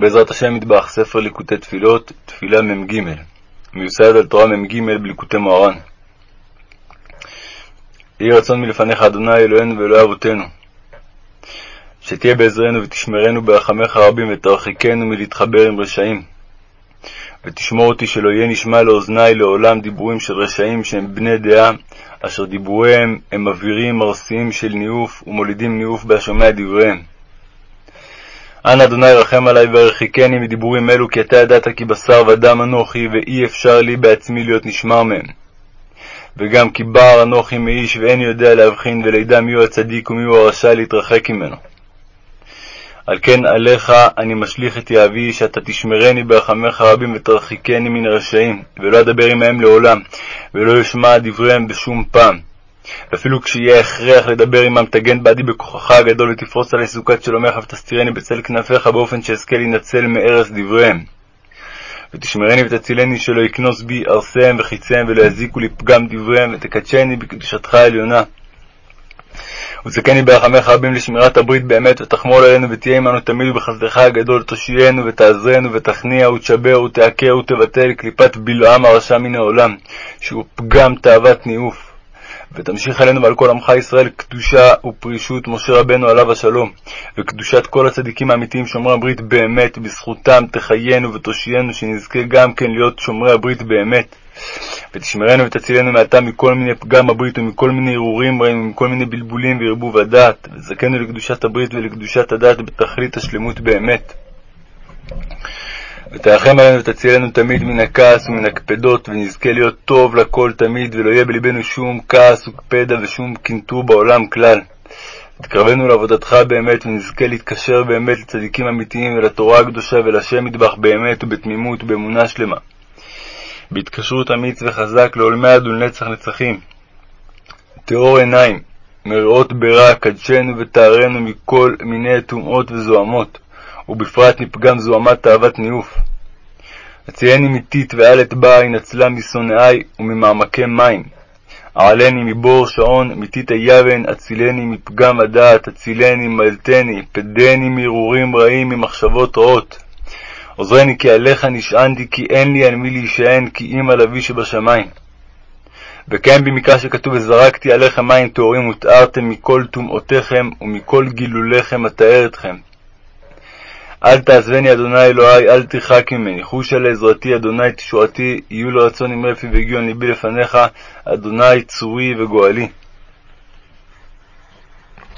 בעזרת השם מטבח, ספר ליקוטי תפילות, תפילה מ"ג, מיוסד על תורה מ"ג בליקוטי מוהר"ן. יהי רצון מלפניך, אדוני אלוהינו ואלוהי אבותינו, שתהיה בעזרנו ותשמרנו ברחמיך רבים ותרחיקנו מלהתחבר עם רשעים, ותשמור אותי שלא יהיה נשמע לאוזני לעולם דיבורים של רשעים שהם בני דעה, אשר דיבוריהם הם מבהירים ארסיים של ניאוף ומולידים ניאוף בהשומע דבריהם. אנא אדוני רחם עלי והרחיקני מדיבורים אלו, כי אתה ידעת כי בשר ודם אנוכי, ואי אפשר לי בעצמי להיות נשמר מהם. וגם כי בר אנוכי מאיש, ואין יודע להבחין ולידע מיהו הצדיק ומיהו הרשע להתרחק ממנו. על כן עליך אני משליך את יהבי, שאתה תשמרני ברחמיך רבים ותרחיקני מן הרשעים, ולא אדבר עמהם לעולם, ולא אשמע דבריהם בשום פעם. ואפילו כשיהיה הכרח לדבר עמם, תגן בעדי בכוחך הגדול, ותפרוס עלי סוכת שלומך, ותסתירני בצל כנפיך, באופן שאזכה להינצל מארץ דבריהם. ותשמרני ותצילני שלא יקנוס בי ארסיהם וחיציהם, ולא יזיקו לי פגם דבריהם, ותקדשני בקדושתך העליונה. וזכני ברחמך רבים לשמירת הברית באמת, ותחמול עלינו ותהיה עמנו תמיד, ובחסדך הגדול תושיינו ותעזרנו ותכניע ותשבר ותעקר ותבטל קליפת בלעם הרשע מן העולם, שהוא פגם תאוות ניאוף. ותמשיך עלינו ועל כל עמך ישראל קדושה ופרישות משה רבנו עליו השלום, וקדושת כל הצדיקים האמיתיים שומרי הברית באמת, בזכותם תחיינו ותושיינו, שנזכה גם כן להיות שומרי הברית באמת. ותשמרנו ותצילנו מעתה מכל מיני פגם הברית ומכל מיני הרהורים רעים ומכל מיני בלבולים וערבוב הדעת, וזכנו לקדושת הברית ולקדושת הדת בתכלית השלמות באמת. ותרחם עלינו ותצילנו תמיד מן הכעס ומן הקפדות, ונזכה להיות טוב לכל תמיד, ולא יהיה בלבנו שום כעס וקפדה ושום קנטור בעולם כלל. ותקרבנו לעבודתך באמת, ונזכה להתקשר באמת לצדיקים אמיתיים, ולתורה הקדושה ולשם מטבח באמת ובתמימות ובאמונה שלמה. בהתקשרות אמיץ וחזק לעולמי עד ולנצח נצחים. טהור עיניים, מראות ברע, קדשנו וטהרנו מכל מיני טומאות וזוהמות. ובפרט מפגם זוהמת תאוות ניאוף. הצילני מטיט ואלת בר, הנצלה משונאי וממעמקי מים. אעלני מבור שעון, מטיט היבן, הצילני מפגם הדעת, הצילני, מלטני, פדני מהרהורים רעים, ממחשבות רעות. עוזרני כי עליך נשענתי, כי אין לי על מי להישען, כי אם על אבי שבשמיים. וקיים במקרא שכתוב, וזרקתי עליכם מים טהורים, וטהרתם מכל טומאותיכם ומכל גילוליכם אטהר אתכם. אל תעזבני, אדוני אלוהי, אל תרחק ממני. חושה לעזרתי, אדוני תשועתי, יהיו לרצון אמרי פי והגיעו על ליבי לפניך, אדוני צורי וגואלי.